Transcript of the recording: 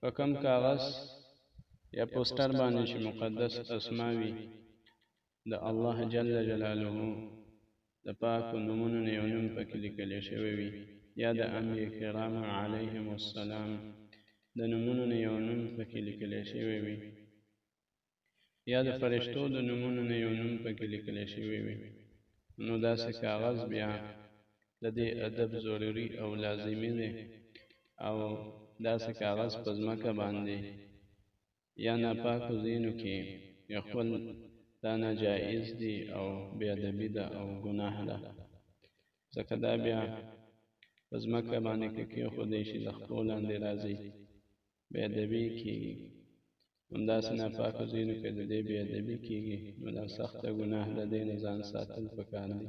په کم کاغذ یا پوسټر باندې چې مقدس اسما وي د الله جل جلاله د پاکو نومونو نه یو نوم پکې لیکل شوی وي یا د انبیا کرام علیهم السلام د نومونو نه یو نوم پکې لیکل شوی وي یا د فرشتو د نومونو نه یو نوم پکې لیکل شوی وي نو داسې کاغذ بیا د دې ادب ضروري او لازمي دی او داسې کاغذ په ځمکه باندې یا ناپاکو ځینو کې خپل دا ناجایز دی او بې ادبي ده او ګناه ده ځکه دا بیا په ځمکه باندې که کېښودی شي د خپو لاندې راځي بې ادبي کېږي. همداسې ناپاکو ځایونو کې د دې بې ادبي کېږي، نو دا سخته ګناه ده، دې نه ځان ساتل پکار دي.